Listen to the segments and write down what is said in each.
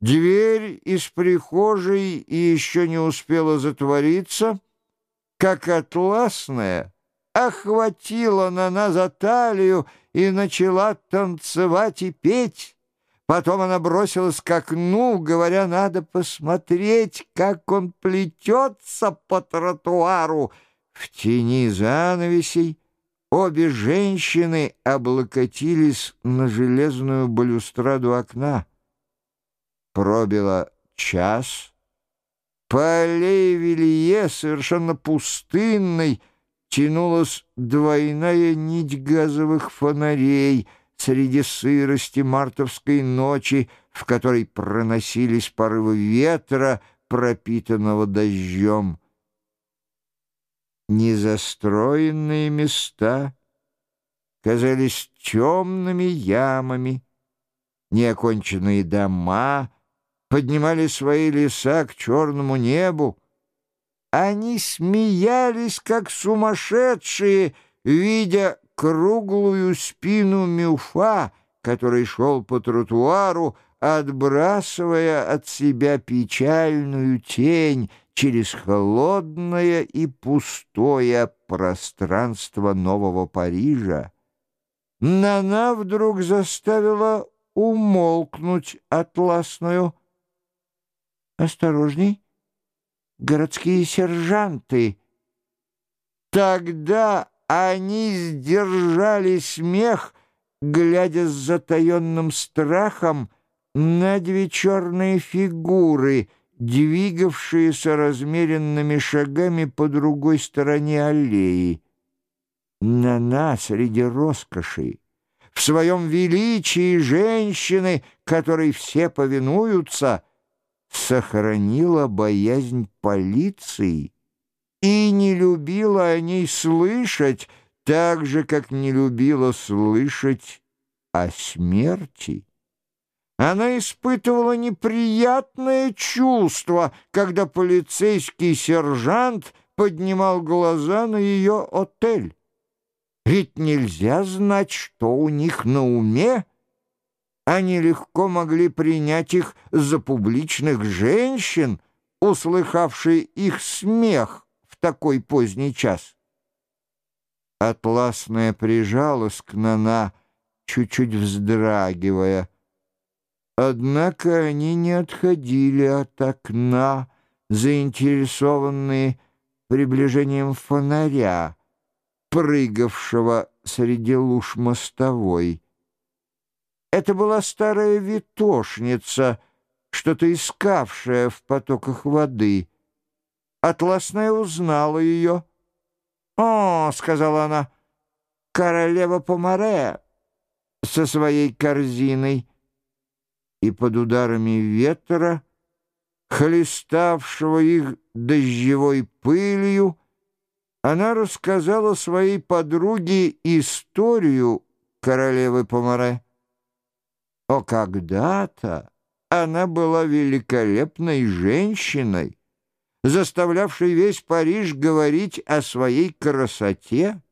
Дверь из прихожей еще не успела затвориться, как атласная охватила Нана за талию и начала танцевать и петь. Потом она бросилась к окну, говоря, надо посмотреть, как он плетется по тротуару. В тени занавесей обе женщины облокотились на железную балюстраду окна. Пробило час. По аллее Вилье, совершенно пустынной, тянулась двойная нить газовых фонарей среди сырости мартовской ночи, в которой проносились порывы ветра, пропитанного дождем. Незастроенные места казались темными ямами, неоконченные дома поднимали свои леса к черному небу, они смеялись, как сумасшедшие, видя круглую спину Мюфа, который шел по тротуару, отбрасывая от себя печальную тень через холодное и пустое пространство Нового Парижа. Нана вдруг заставила умолкнуть атласную. «Осторожней!» городские сержанты. Тогда они сдержали смех, глядя с затаенным страхом на две черные фигуры, двигавшиеся размеренными шагами по другой стороне аллеи. На нас среди роскоши, в своем величии женщины, которой все повинуются — сохранила боязнь полиции и не любила о ней слышать, так же, как не любила слышать о смерти. Она испытывала неприятное чувство, когда полицейский сержант поднимал глаза на ее отель. Ведь нельзя знать, что у них на уме, они легко могли принять их за публичных женщин, услыхавшие их смех в такой поздний час. Атласная прижалась к Нана, чуть-чуть вздрагивая. Однако они не отходили от окна, заинтересованные приближением фонаря, прыгавшего среди луж мостовой. Это была старая витошница, что-то искавшая в потоках воды. Атласная узнала ее. «О!» — сказала она. «Королева Помаре со своей корзиной». И под ударами ветра, хлеставшего их дождевой пылью, она рассказала своей подруге историю королевы Помаре. О, когда-то она была великолепной женщиной, заставлявшей весь Париж говорить о своей красоте.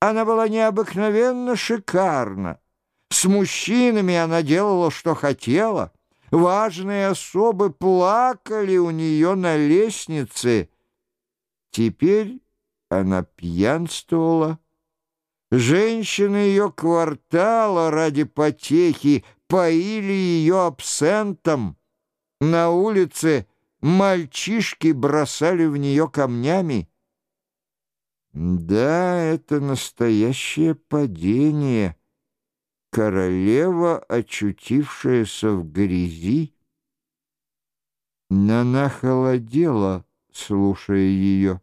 Она была необыкновенно шикарна. С мужчинами она делала, что хотела. Важные особы плакали у нее на лестнице. Теперь она пьянствовала. Женщины ее квартала ради потехи поили ее абсентом. На улице мальчишки бросали в нее камнями. Да, это настоящее падение. Королева, очутившаяся в грязи. Она холодела, слушая ее.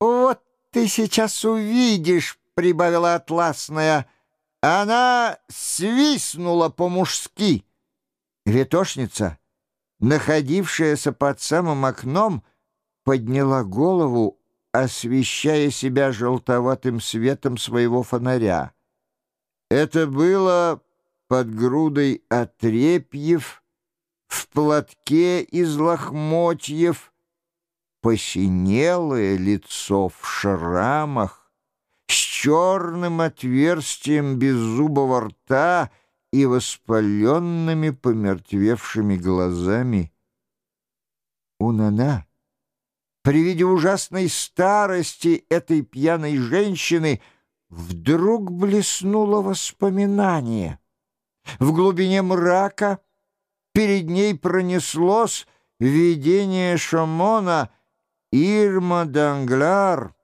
«Вот ты сейчас увидишь», — прибавила Атласная, — она свистнула по-мужски. Ветошница, находившаяся под самым окном, подняла голову, освещая себя желтоватым светом своего фонаря. Это было под грудой отрепьев, в платке из лохмотьев, посинелое лицо в шрамах, черным отверстием беззубого рта и воспаленными помертвевшими глазами. У Нана при виде ужасной старости этой пьяной женщины вдруг блеснуло воспоминание. В глубине мрака перед ней пронеслось видение Шамона Ирма Дангляр.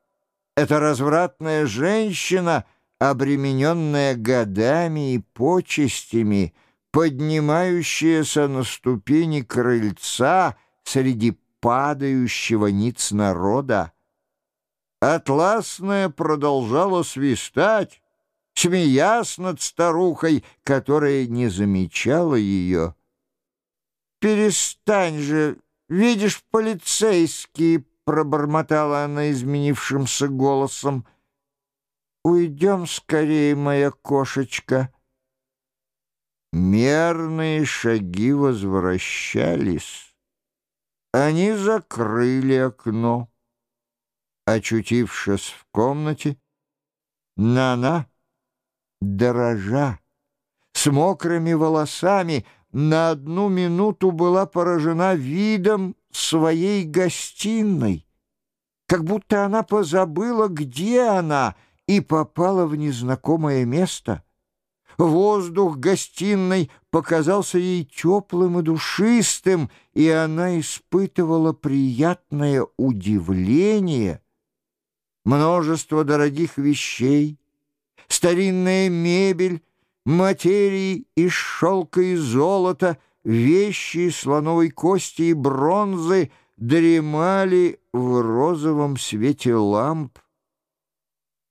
Эта развратная женщина, обремененная годами и почестями, поднимающаяся на ступени крыльца среди падающего ниц народа. Атласная продолжала свистать, смеясь над старухой, которая не замечала ее. «Перестань же, видишь, полицейские!» — пробормотала она изменившимся голосом. «Уйдем скорее, моя кошечка». Мерные шаги возвращались. Они закрыли окно. Очутившись в комнате, Нана, дорожа, с мокрыми волосами, на одну минуту была поражена видом своей гостиной, как будто она позабыла, где она, и попала в незнакомое место. Воздух гостиной показался ей теплым и душистым, и она испытывала приятное удивление. Множество дорогих вещей, старинная мебель, материи из шелка и золота, вещи из слоновой кости и бронзы дремали в розовом свете ламп.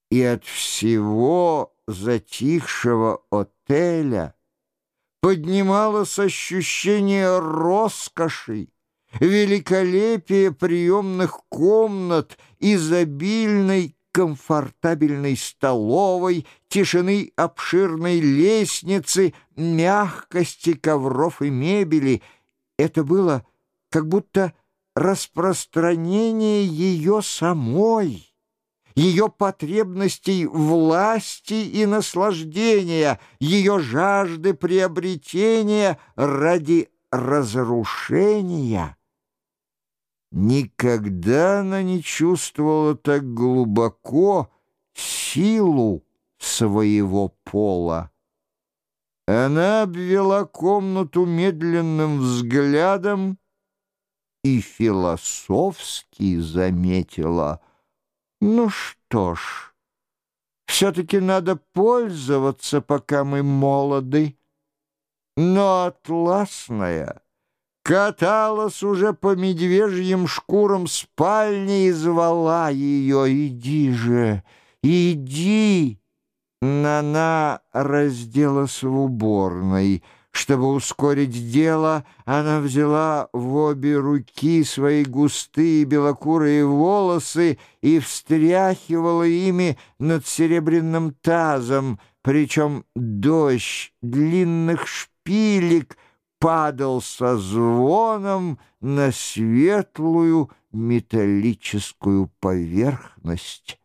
И от всего затихшего отеля поднималось ощущение роскоши, великолепия приемных комнат, изобильной комфортабельной столовой, тишины обширной лестницы, мягкости ковров и мебели. Это было как будто распространение ее самой ее потребностей власти и наслаждения, ее жажды приобретения ради разрушения. Никогда она не чувствовала так глубоко силу своего пола. Она обвела комнату медленным взглядом и философски заметила — ну что ж, все-таки надо пользоваться, пока мы молоды. Но атласная каталась уже по медвежьим шкурам спальни и звала ее «Иди же, иди!» Нана разделась в уборной — чтобы ускорить дело, она взяла в обе руки свои густые белокурые волосы и встряхивала ими над серебряным тазом, причем дождь длинных шпилек падал со звоном на светлую металлическую поверхность.